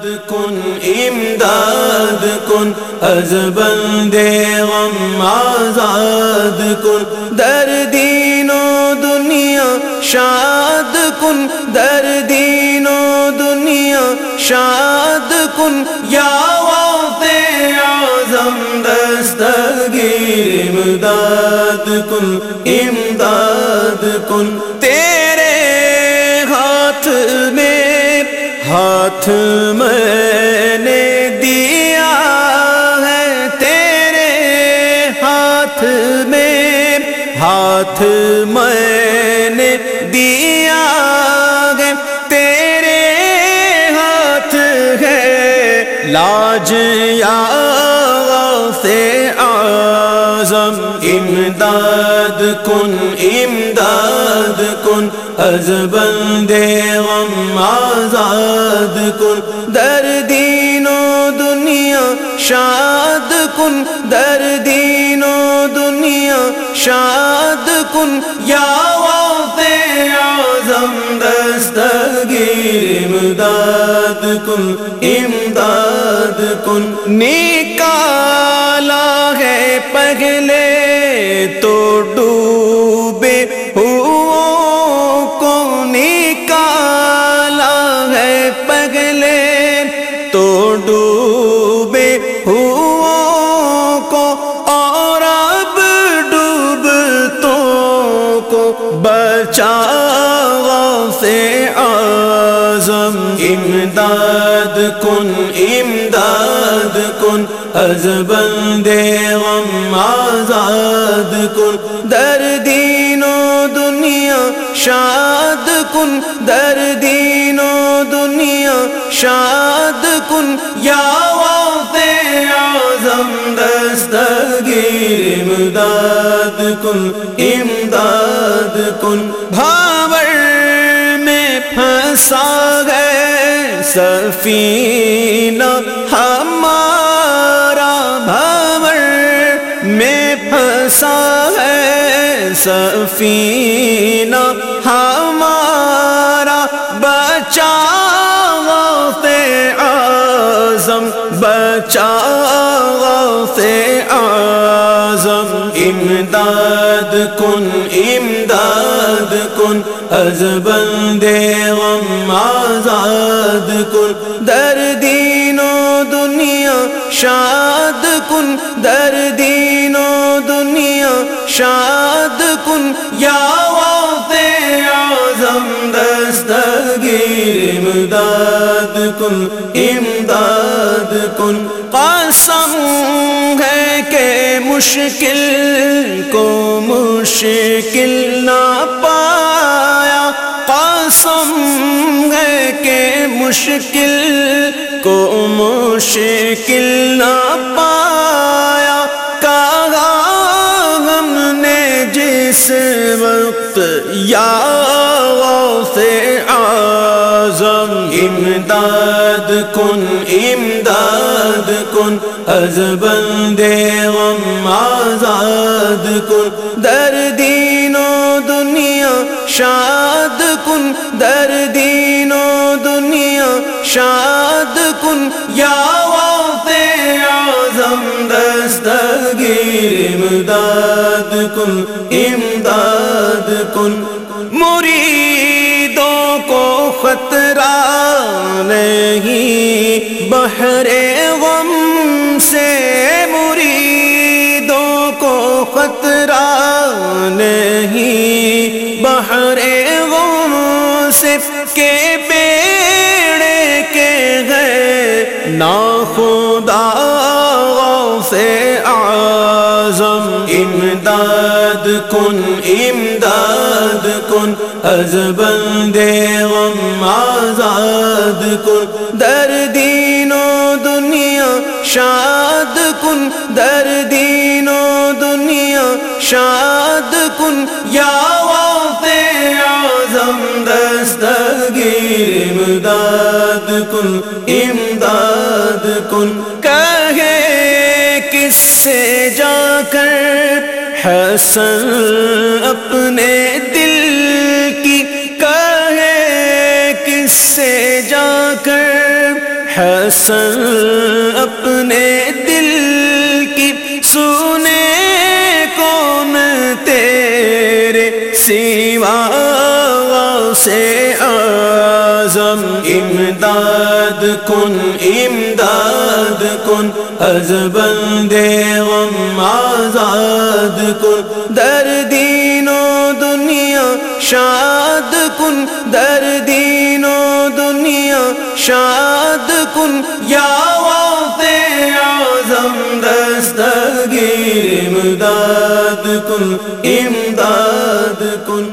امداد کن امداد کن، از بندے غم آزاد کن۔ در دین و دنیا شاد کن، در دین و دنیا شاد کن۔ یا اعظم دستگیر امداد کن امداد کن۔ ہاتھ میں نے دیا ہے تیرے ہاتھ میں ہاتھ میں نے دیا ہے تیرے ہاتھ ہے، لاج یا سے امداد کن امداد کن، از بندے غم آزاد کن، در دین و دنیا شاد کن، در دین و دنیا شاد کن، یا اعظم دستگیر امداد کن امداد کن نکالا تو ڈوبے کو نکالا ہے پگلے تو ڈوبے کو اور اب ڈوب تو کو بچا سے آزم امداد۔ کن، امداد کن، از بندے غم آزاد کن۔ در دین و دنیا شاد کن، در دین و دنیا شاد کن۔ یا اعظم دستگیر امداد کن امداد کن۔ بھاور میں پھنسا گئے سفینہ ہمارا بھاور میں پھنسا ہے سفینہ ہمارا بچا آزم بچا آزم امداد کن، امداد۔ کن از بندے غم آزاد کن۔ در دین و دنیا شاد کن۔ در دین و دنیا شاد کن۔ یا اعظم دستگیر امداد کن۔ امداد کن۔ قسم ہے کہ مشکل کو مشکل نہ پایا۔ قسم ہے کہ مشکل کو مشکل نہ پایا۔ کہا ہم نے جس وقت یا سے آزم امداد کن امداد کن از بندے غم آزاد کن، در دین و دنیا شاد کن، در دین و دنیا شاد کن۔ یا اعظم دستگیر امداد کن امداد کن۔ مریدوں کو خطرہ نہیں خطرہ نہیں۔ بحر غم سے کے بیڑے کے گئے نا خدا سے آزم امداد کن امداد کن۔ از بندے غم آزاد کن۔ در دین و دنیا شاد کن۔ در دین و شاد کن، یا اعظم دستگیر امداد کن امداد کن۔ کہے، کس سے جا کر حسن اپنے دل کی؟ کہے، کس سے جا کر حسن اپنے دل کی؟ سنے تیرے سیوا سے آزم امداد کن امداد کن، از بندے غم آزاد کن۔ دردین و دنیا شاد کن دردین و دنیا شاد کن۔ یا امداد کن امداد کن۔